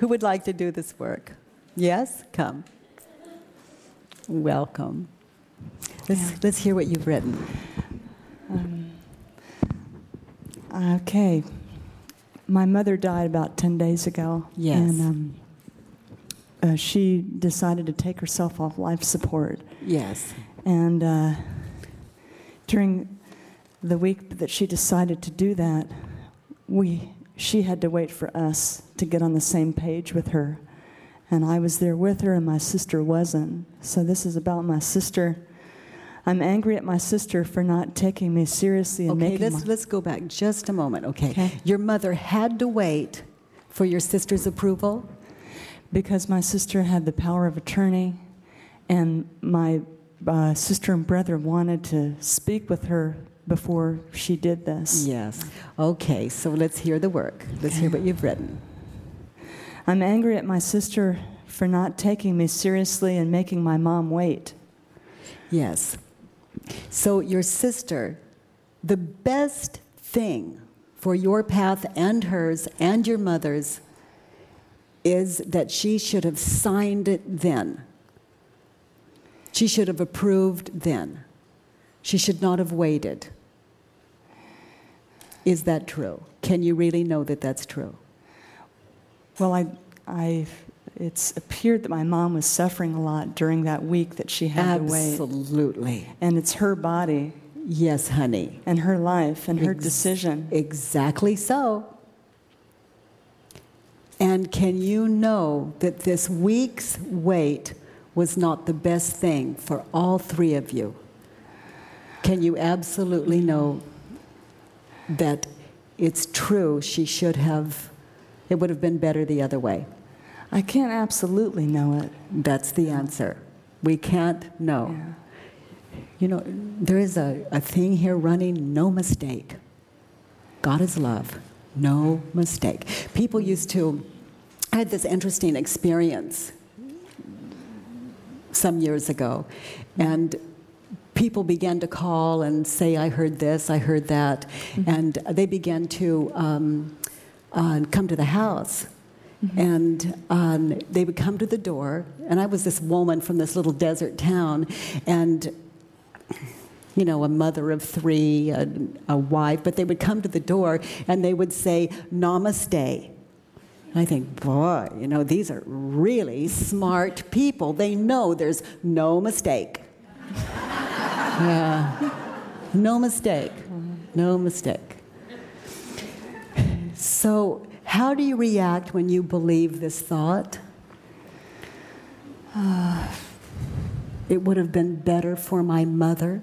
Who would like to do this work? Yes? Come. Welcome. Let's, Yeah. let's hear what you've written. Okay. My mother died about 10 days ago. Yes. And um, uh, she decided to take herself off life support. Yes. And uh, during the week that she decided to do that, we, she had to wait for us to get on the same page with her. And I was there with her, and my sister wasn't. So this is about my sister. I'm angry at my sister for not taking me seriously and Okay, making let's, my- let's go back just a moment. Okay. Okay. Your mother had to wait for your sister's approval? because my sister had the power of attorney, and my uh, sister and brother wanted to speak with her before she did this. Yes. Okay, so let's hear the work. Let's hear what you've written. I'm angry at my sister for not taking me seriously and making my mom wait. Yes. So, your sister, the best thing for your path and hers and your mother's is that she should have signed it then. She should have approved then. She should not have waited. Is that true? Can you really know that that's true? Well, I, I, it's appeared that my mom was suffering a lot during that week that she had to wait. Absolutely. And it's her body Yes, honey. and her life and her Ex- decision. Exactly so. And can you know that this week's wait was not the best thing for all three of you? Can you absolutely know that it's true she should have, it would have been better the other way? I can't absolutely know it. That's the answer. We can't know. Yeah. You know, there is a, a thing here running no mistake. God is love, no mistake. People used to, I had this interesting experience some years ago, and people began to call and say, I heard this, I heard that, and they began to um, uh, come to the house. And um, they would come to the door, and I was this woman from this little desert town, and you know, a mother of three, a, a wife, but they would come to the door and they would say, Namaste. I think, boy, you know, these are really smart people. They know there's no mistake. yeah. No mistake. No mistake. So, how do you react when you believe this thought? Uh, it would have been better for my mother.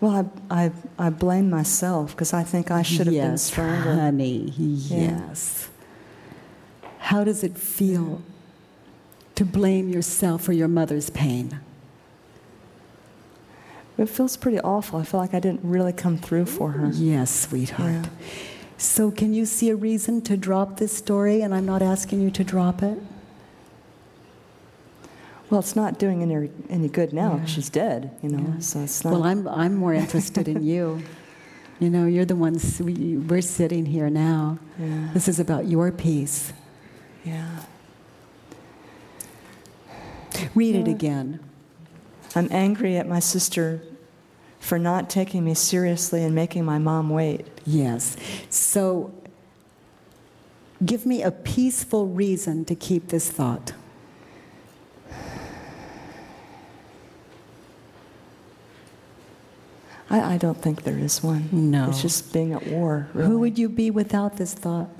Well, I, I, I blame myself because I think I should have been yes, stronger. honey. Yes. How does it feel to blame yourself for your mother's pain? It feels pretty awful. I feel like I didn't really come through for her. Yes, sweetheart. Yeah. So, can you see a reason to drop this story? And I'm not asking you to drop it. Well, it's not doing any, any good now Yeah. she's dead, you know, Yeah. so it's not. Well, I'm, I'm more interested in you. You know, you're the ones, we, we're sitting here now. yeah, This is about your peace. yeah. Read it again. I'm angry at my sister for not taking me seriously and making my mom wait. Yes. So, give me a peaceful reason to keep this thought. I, I don't think there is one. No. It's just being at war. Really. Who would you be without this thought?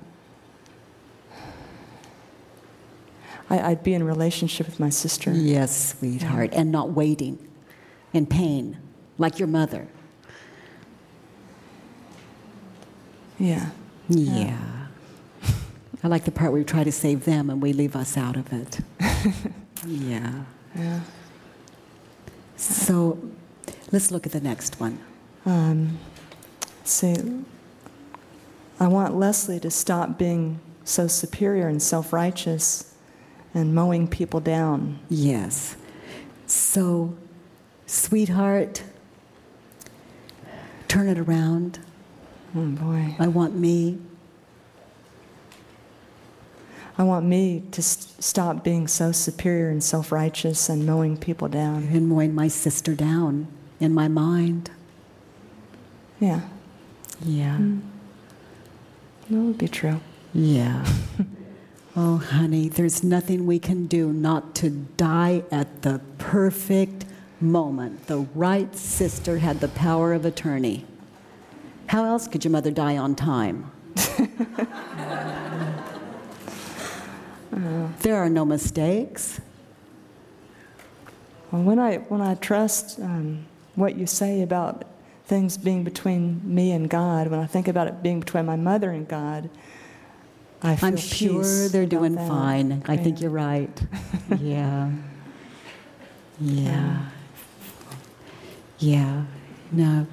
I, I'd be in relationship with my sister. Yes, sweetheart, and not waiting in pain like your mother. Yeah. Yeah. I like the part where we try to save them and we leave us out of it. yeah. Yeah. So let's look at the next one. Um, say, I want Leslie to stop being so superior and self righteous and mowing people down. Yes. So, sweetheart, turn it around. Oh boy. I want me. I want me to st- stop being so superior and self righteous and mowing people down. and mowing my sister down in my mind. Yeah, Yeah. Mm. that would be true. Yeah. oh, honey, there's nothing we can do not to die at the perfect moment. The right sister had the power of attorney. How else could your mother die on time? there are no mistakes. Well, when I, when I trust um, what you say about things being between me and God, when I think about it being between my mother and God, I feel I'm sure they're doing fine. I think you're right. yeah. Yeah. Yeah. No,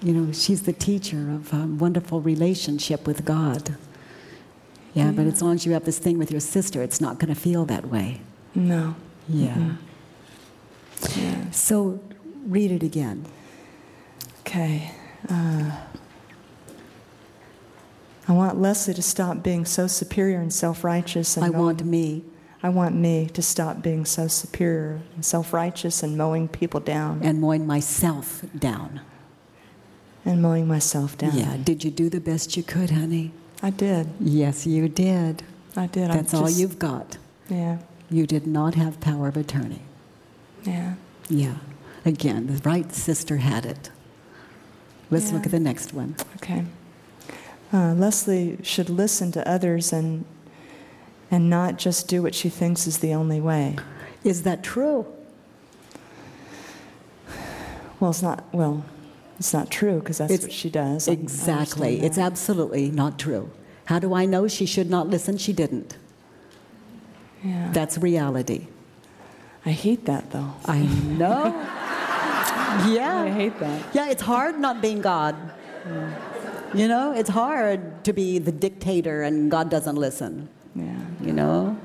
you know, she's the teacher of a wonderful relationship with God. Yeah, but as long as you have this thing with your sister, it's not going to feel that way. No. Yeah. Mm-mm. Yeah. So read it again. Okay. Uh, I want Leslie to stop being so superior and self righteous and I mowing- want me I want me to stop being so superior and self righteous and mowing people down and mowing myself down. and mowing myself down. Yeah. Did you do the best you could, honey? I did. Yes, you did. I did. That's all you've got. Yeah. You did not have power of attorney. Yeah. Yeah. Again, the right sister had it. Let's look at the next one. Okay. Uh, Leslie should listen to others and and not just do what she thinks is the only way. Is that true? Well, it's not. Well, it's not true because that's It's- what she does. Exactly. It's absolutely not true. How do I know she should not listen? She didn't. Yeah. That's reality. I hate that though. I know. Yeah. I hate that. Yeah, it's hard not being God. You know, it's hard to be the dictator and God doesn't listen. Yeah. you know?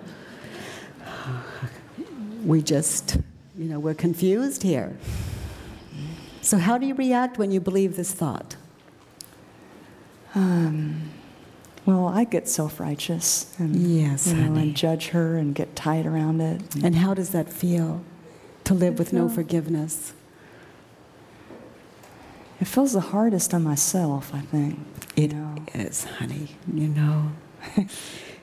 We just, you know, we're confused here. So, how do you react when you believe this thought? Um, well, I get self-righteous and Yes, you know, and judge her and get tied around it. And how does that feel to live with no forgiveness? It feels the hardest on myself. I think. It you know. is, honey, you know.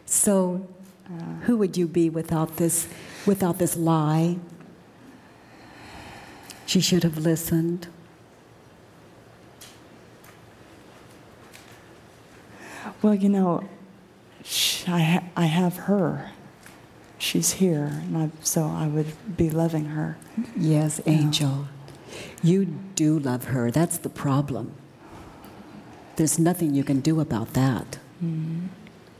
so, uh, who would you be without this, without this lie? She should have listened. Well, you know, I, ha- I have her. She's here, and I, so I would be loving her. Yes, Angel. You do love her. That's the problem. There's nothing you can do about that. Mm-hmm.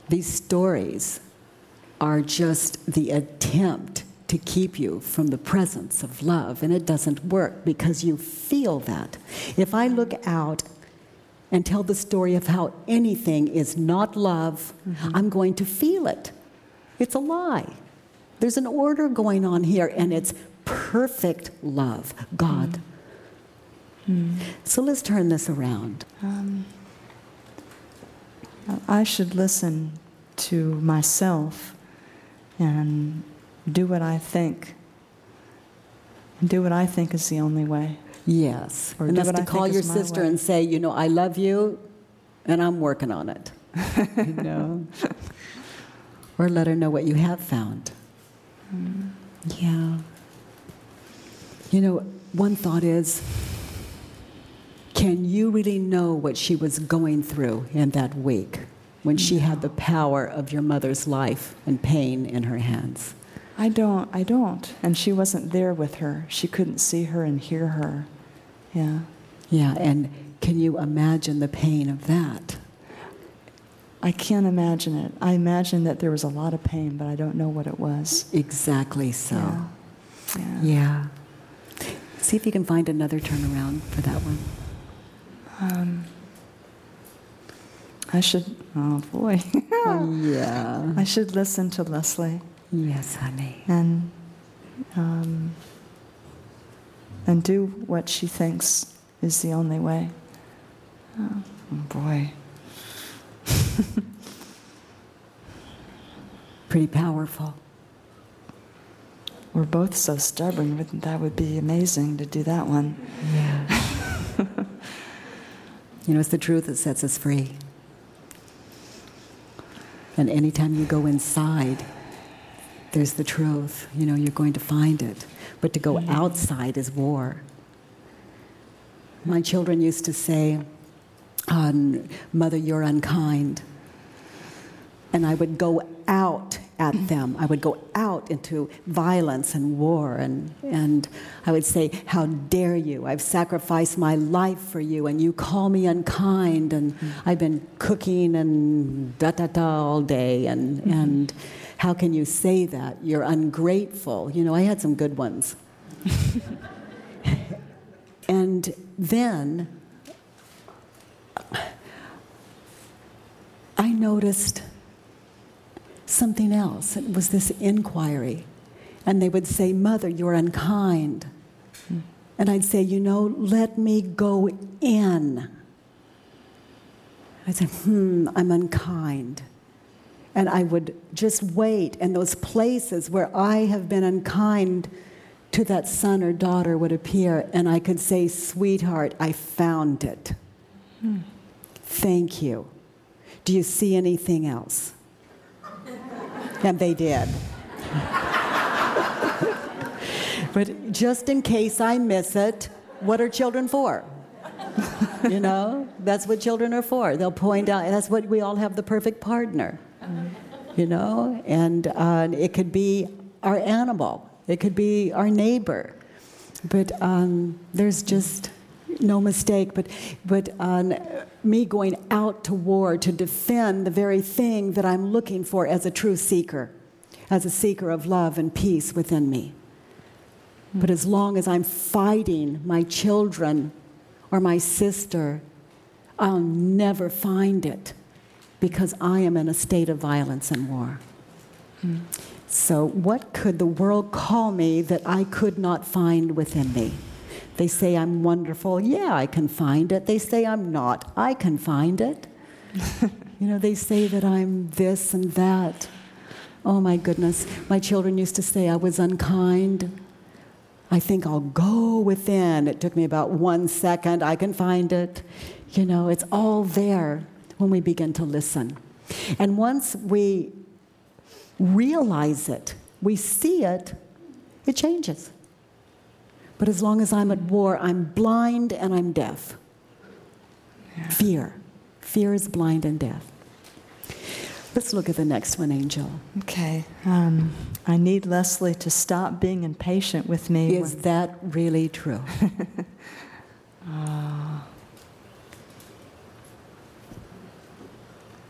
These stories are just the attempt to keep you from the presence of love, and it doesn't work because you feel that. If I look out and tell the story of how anything is not love, mm-hmm. I'm going to feel it. It's a lie. There's an order going on here, and it's perfect love, God. Mm-hmm. So let's turn this around. Um, I should listen to myself and do what I think. And do what I think is the only way. Yes. Or and that's to I call your sister way. and say, you know, I love you, and I'm working on it. you know? or let her know what you have found. Yeah. You know, one thought is can you really know what she was going through in that week when she had the power of your mother's life and pain in her hands? I don't, I don't. And she wasn't there with her. She couldn't see her and hear her. Yeah. Yeah, and can you imagine the pain of that? I can't imagine it. I imagine that there was a lot of pain, but I don't know what it was. Exactly so. Yeah. Yeah. Yeah. See if you can find another turnaround for that one. Um, I should, oh boy. yeah. I should listen to Leslie Yes, honey. and, um, and do what she thinks is the only way. Oh, boy. Pretty powerful. We're both so stubborn. Wouldn't- That would be amazing to do that one. Yeah. You know, it's the truth that sets us free. And anytime you go inside, there's the truth. You know, you're going to find it. But to go outside is war. My children used to say, um, Mother, you're unkind. And I would go out at them. I would go out into violence and war. And, and I would say, How dare you? I've sacrificed my life for you, and you call me unkind. And I've been cooking and da da da all day. And, mm-hmm. and how can you say that? You're ungrateful. You know, I had some good ones. and then I noticed something else. It was this inquiry. And they would say, Mother, you're unkind. And I'd say, You know, let me go in. I'd say, Hmm, I'm unkind. And I would just wait, and those places where I have been unkind to that son or daughter would appear, and I could say, Sweetheart, I found it. Thank you. Do you see anything else? And they did. but just in case I miss it, what are children for? you know, that's what children are for. They'll point out, that's what we all have the perfect partner. You know, and uh, it could be our animal, it could be our neighbor. But um, there's just no mistake. But, but um, me going out to war to defend the very thing that I'm looking for as a true seeker, as a seeker of love and peace within me. But as long as I'm fighting my children or my sister, I'll never find it because I am in a state of violence and war. So, what could the world call me that I could not find within me? They say I'm wonderful. Yeah, I can find it. They say I'm not. I can find it. you know, they say that I'm this and that. Oh my goodness. My children used to say I was unkind. I think I'll go within. It took me about one second. I can find it. You know, it's all there when we begin to listen. And once we realize it, we see it, it changes. But as long as I'm at war, I'm blind and I'm deaf. Fear. Fear is blind and deaf. Let's look at the next one, Angel. Okay. Um, I need Leslie to stop being impatient with me. Is when- that really true?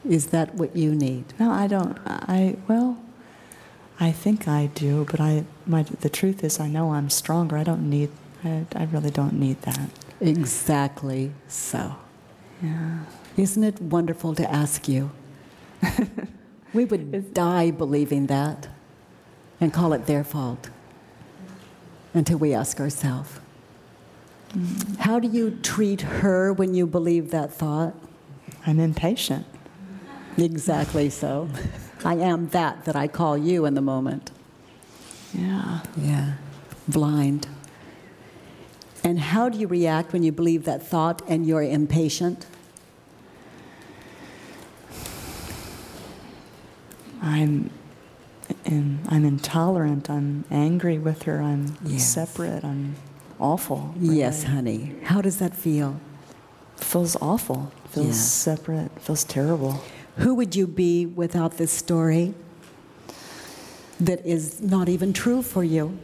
Is that what you need? no, I don't. I well, I think I do, but I my the truth is I know I'm stronger. I don't need. I, I really don't need that. Exactly so. Yeah. Isn't it wonderful to ask you? we would die believing that and call it their fault until we ask ourselves mm-hmm. how do you treat her when you believe that thought? I'm impatient. Exactly so. I am that that I call you in the moment. Yeah. Yeah. Blind. And how do you react when you believe that thought and you're impatient? I'm. In, I'm intolerant. I'm angry with her. I'm Yes. separate. I'm awful. really. Yes, honey. How does that feel? Feels awful. Feels Yeah. separate. Feels terrible. Who would you be without this story that is not even true for you?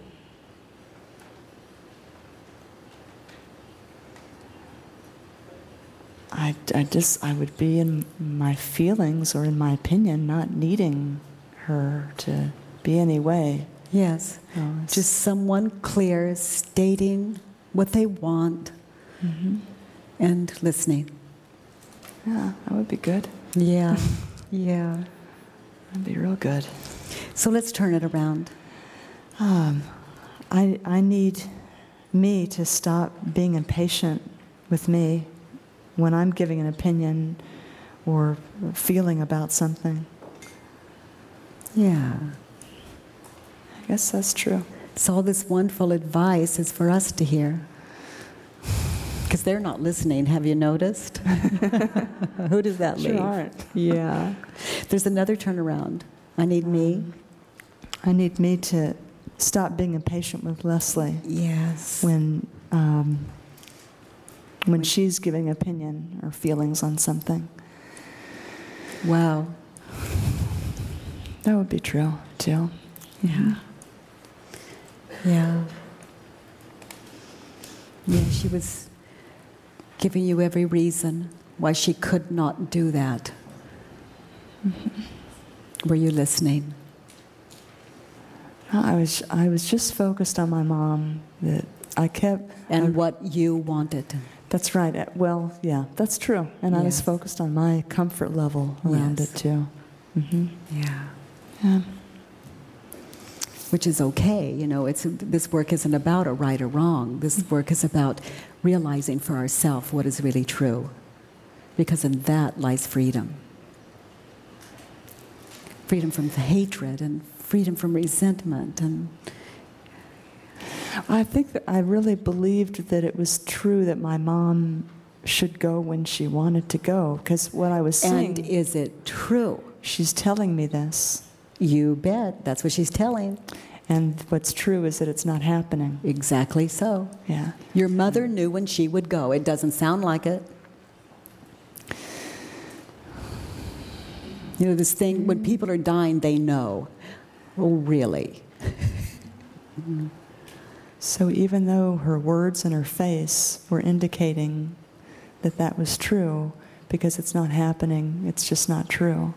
I, I just I would be in my feelings or in my opinion, not needing her to be any way. Yes. No, Just someone clear stating what they want Mhm. and listening. yeah, that would be good. Yeah. Yeah. That'd be real good. So let's turn it around. Um, I I need me to stop being impatient with me when I'm giving an opinion or feeling about something. Yeah. I guess that's true. So all this wonderful advice is for us to hear. They're not listening, have you noticed? Who does that leave? Sure aren't. Yeah. There's another turnaround. I need me. I need me to stop being impatient with Leslie Yes. when um, when she's giving opinion or feelings on something. Wow. That would be true too. Yeah. Yeah. Yeah, she was giving you every reason why she could not do that. Were you listening? I was I was just focused on my mom. That I kept And I- what you wanted. That's right. Uh, Well, yeah, that's true. And I was focused on my comfort level around Yes. it too. hmm Yeah. Yeah. Which is okay, you know, it's, this work isn't about a right or wrong. This mm-hmm. work is about realizing for ourselves what is really true. Because in that lies freedom. Freedom from hatred and freedom from resentment and I think that I really believed that it was true that my mom should go when she wanted to go. Because what I was saying, And is it true? she's telling me this. You bet. That's what she's telling. And what's true is that it's not happening. Exactly so. Yeah. Your mother knew when she would go. It doesn't sound like it. You know, this thing, when people are dying, they know. Oh, really? So even though her words and her face were indicating that that was true, because it's not happening, it's just not true.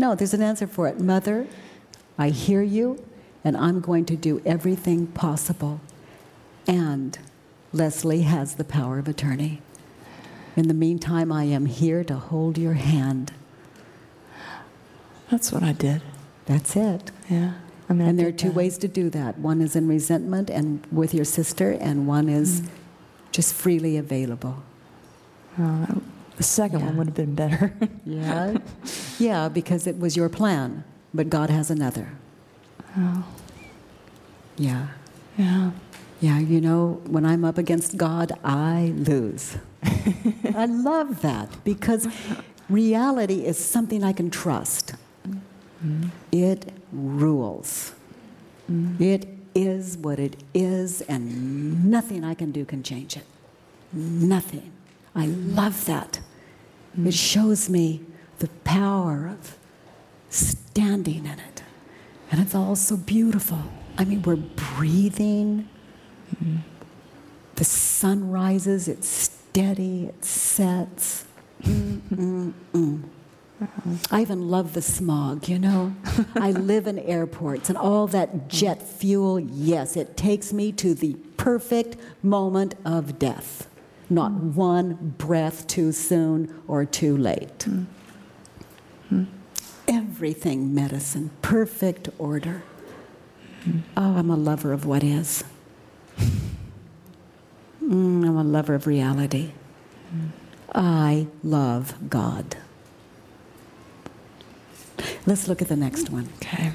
No, there's an answer for it. Mother, I hear you, and I'm going to do everything possible. And Leslie has the power of attorney. In the meantime, I am here to hold your hand. That's what I did. That's it. Yeah. I mean, I And there are two that. ways to do that. One is in resentment and with your sister, and one is mm. just freely available. Oh, the second one would have been better. Yeah? yeah, because it was your plan, but God has another. oh, Yeah. yeah. Yeah, you know, when I'm up against God, I lose. I love that because reality is something I can trust. Mm-hmm. It rules. Mm-hmm. It is what it is, and nothing I can do can change it. Nothing. I love that. It shows me the power of standing in it. And it's all so beautiful. I mean, we're breathing. The sun rises, it's steady, it sets. Mm, mm, mm. I even love the smog, you know? I live in airports and all that jet fuel, yes, it takes me to the perfect moment of death. Not one breath too soon or too late. Hmm. Hmm. Everything medicine, perfect order. Hmm. Oh, I'm a lover of what is. Mm, I'm a lover of reality. I love God. Let's look at the next one. Okay.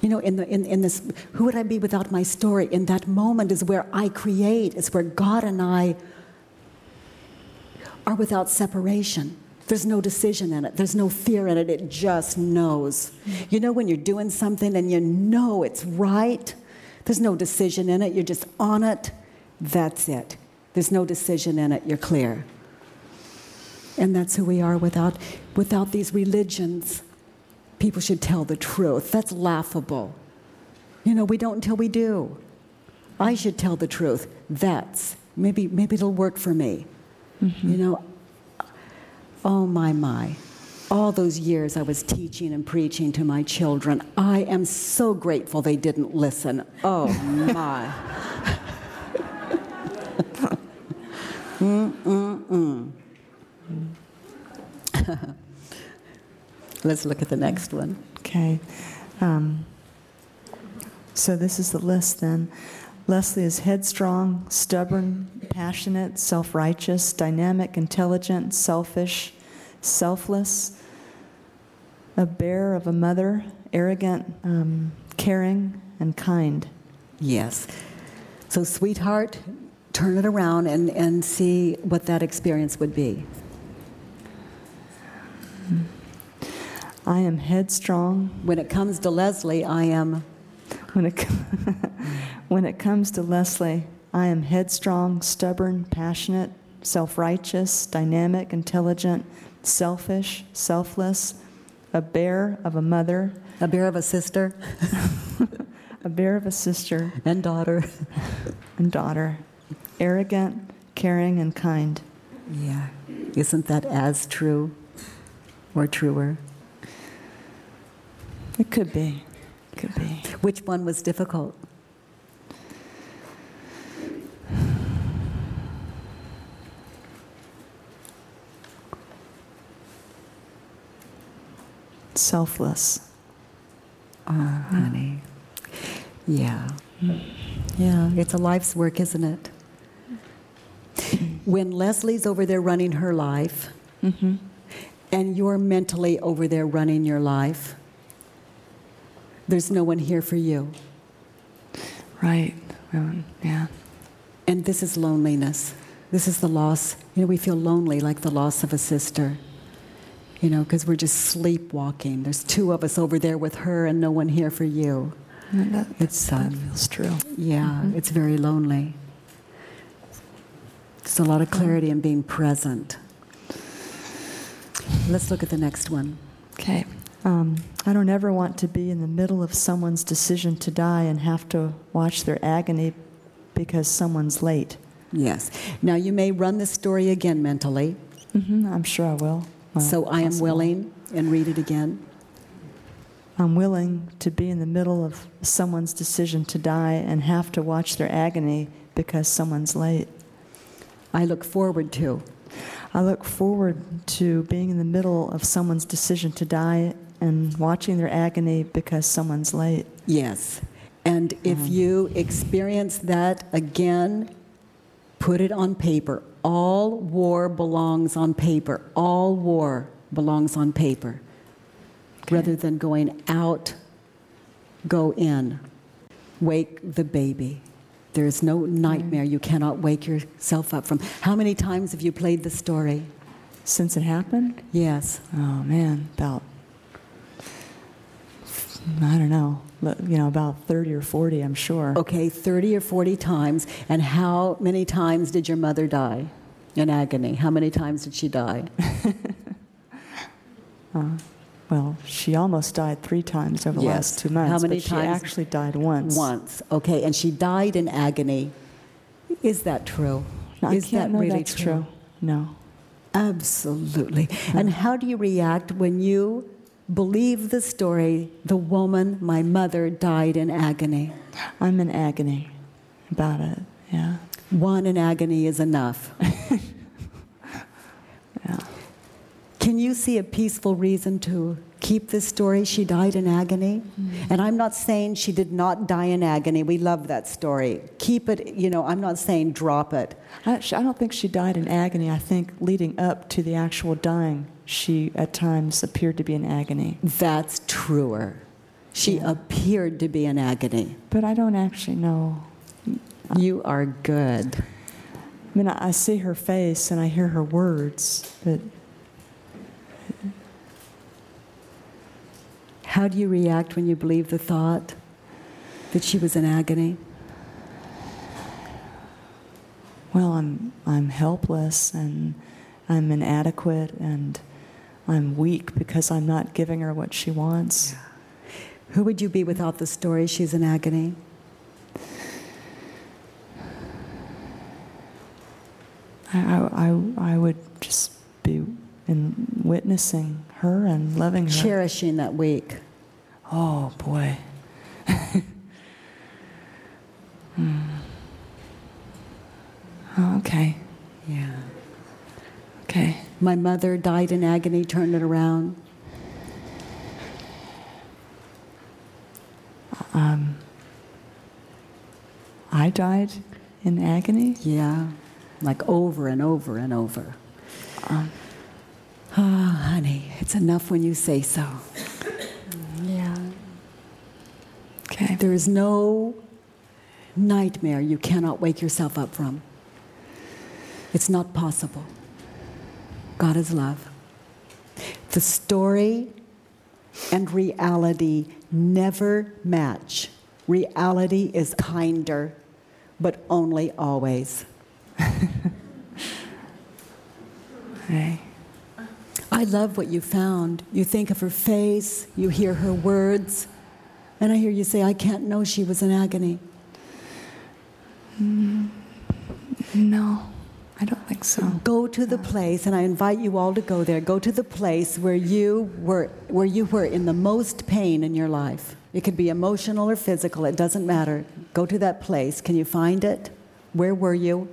You know, in, the, in, in this, who would I be without my story? In that moment is where I create, it's where God and I are without separation. There's no decision in it, there's no fear in it, it just knows. You know, when you're doing something and you know it's right, there's no decision in it, you're just on it, that's it. There's no decision in it, you're clear. And that's who we are without, without these religions people should tell the truth. That's laughable. You know, we don't until we do. I should tell the truth. That's maybe maybe it'll work for me. Mm-hmm. You know, oh my my. All those years I was teaching and preaching to my children, I am so grateful they didn't listen. Oh my. Mm-mm-mm. Let's look at the next one. Okay. Um, so this is the list then. Leslie is headstrong, stubborn, passionate, self righteous, dynamic, intelligent, selfish, selfless, a bear of a mother, arrogant, um, caring, and kind. Yes. So, sweetheart, turn it around and, and see what that experience would be. I am headstrong. When it comes to Leslie, I am. When it, when it comes to Leslie, I am headstrong, stubborn, passionate, self righteous, dynamic, intelligent, selfish, selfless, a bear of a mother, A bear of a sister a bear of a sister and daughter. and daughter, arrogant, caring, and kind. Yeah. Isn't that as true or truer? It could be. Could be. Which one was difficult? Selfless. Oh, honey. Yeah. Yeah, it's a life's work, isn't it? When Leslie's over there running her life, Mm-hmm. and you're mentally over there running your life, there's no one here for you. Right. Yeah. And this is loneliness. This is the loss. You know, we feel lonely like the loss of a sister. You know, because we're just sleepwalking. There's two of us over there with her and no one here for you. That, It's, that um, feels true. Yeah, it's very lonely. There's a lot of clarity in being present. Let's look at the next one. Okay. Um, I don't ever want to be in the middle of someone's decision to die and have to watch their agony because someone's late. Yes. Now, you may run this story again mentally. hmm I'm sure I will. Well, so I am possible. willing, and read it again. I'm willing to be in the middle of someone's decision to die and have to watch their agony because someone's late. I look forward to. I look forward to being in the middle of someone's decision to die and watching their agony because someone's late. Yes. And if um. you experience that again, put it on paper. All war belongs on paper. All war belongs on paper. Rather than going out, go in. Wake the baby. There's no mm. nightmare you cannot wake yourself up from. How many times have you played the story? Since it happened? Yes. Oh man, about I don't know, you know, about 30 or 40, I'm sure. Okay, 30 or 40 times. And how many times did your mother die in agony? How many times did she die? Uh, well, she almost died three times over the Yes. last two months. How many but she actually died once. Once. Okay, and she died in agony. Is that true? No, I Is can't that really that's true. No. Absolutely. And how do you react when you believe the story, the woman, my mother, died in agony? I'm in agony about it. Yeah. One in agony is enough. Yeah. Can you see a peaceful reason to keep this story? She died in agony. Mm-hmm. And I'm not saying she did not die in agony. We love that story. Keep it, you know, I'm not saying drop it. Actually, I don't think she died in agony. I think leading up to the actual dying, she at times appeared to be in agony. That's truer. She Yeah. appeared to be in agony. But I don't actually know. You are good. I mean, I I see her face and I hear her words, but How do you react when you believe the thought that she was in agony? well, I'm I'm helpless and I'm inadequate and I'm weak because I'm not giving her what she wants. Who would you be without the story she's in agony? I, I, I, I would just be in witnessing her and loving her. Cherishing that week. Oh boy. Hmm. Oh, okay. Yeah. Okay. My mother died in agony, turned it around. Um, I died in agony? Yeah, like over and over and over. Um, oh, honey, it's enough when you say so. Yeah. Okay. There is no nightmare you cannot wake yourself up from. It's not possible. God is love. The story and reality never match. Reality is kinder, but only always. Okay. I love what you found. You think of her face, you hear her words, and I hear you say, I can't know she was in agony. Mm, no, I don't think so. Go to the place, and I invite you all to go there. Go to the place where you were, where you were in the most pain in your life. It could be emotional or physical, it doesn't matter. Go to that place. Can you find it? Where were you?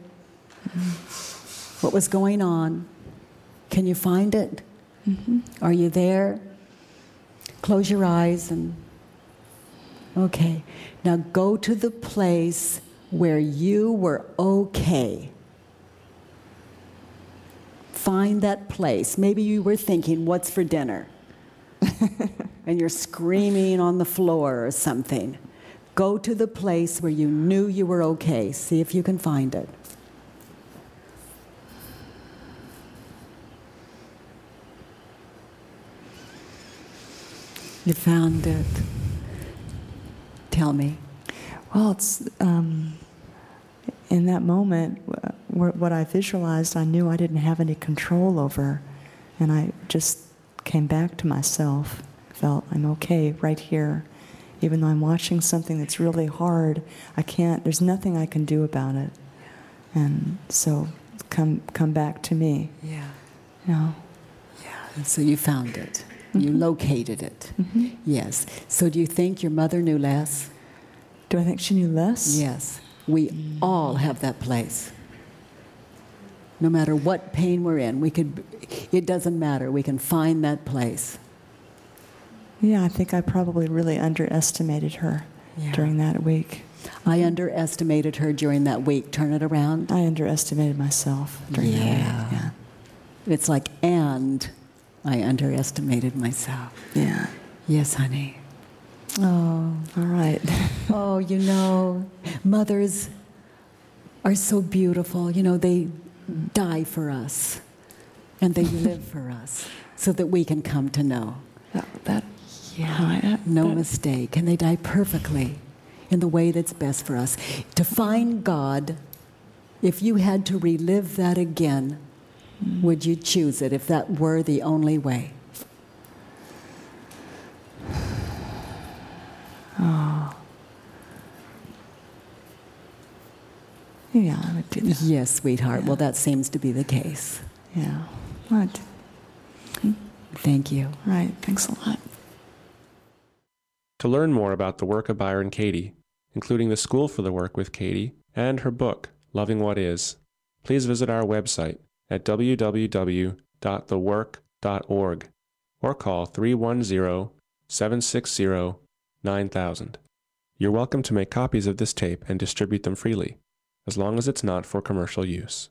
What was going on? Can you find it? Mm-hmm. Are you there? Close your eyes and. Okay. Now go to the place where you were okay. Find that place. Maybe you were thinking, what's for dinner? and you're screaming on the floor or something. Go to the place where you knew you were okay. See if you can find it. You found it. Tell me. Well, it's um, in that moment, uh, wh- what I visualized, I knew I didn't have any control over. And I just came back to myself, felt I'm okay right here. Even though I'm watching something that's really hard, I can't, there's nothing I can do about it. And so come, come back to me. Yeah. You know? Yeah. And so you found it. You mm-hmm. located it. Mm-hmm. Yes. So do you think your mother knew less? Do I think she knew less? Yes. We mm. all have that place. No matter what pain we're in, we could it doesn't matter. We can find that place. Yeah, I think I probably really underestimated her Yeah. during that week. I underestimated her during that week. Turn it around. I underestimated myself during that week. Yeah. It's like and I underestimated myself. Yeah. Yes, honey. Oh, all right. Oh, you know, mothers are so beautiful. You know, they die for us and they live for us so that we can come to know. that, that yeah. No that- mistake. And they die perfectly in the way that's best for us. To find God, if you had to relive that again, would you choose it if that were the only way? Oh. Yeah, I would do that. Yes, sweetheart. Well, that seems to be the case. Yeah. What? Thank you. Right. Thanks a lot. To learn more about the work of Byron Katie, including the School for the Work with Katie and her book, Loving What Is, please visit our website at www.thework.org or call 310 760 9000. You're welcome to make copies of this tape and distribute them freely, as long as it's not for commercial use.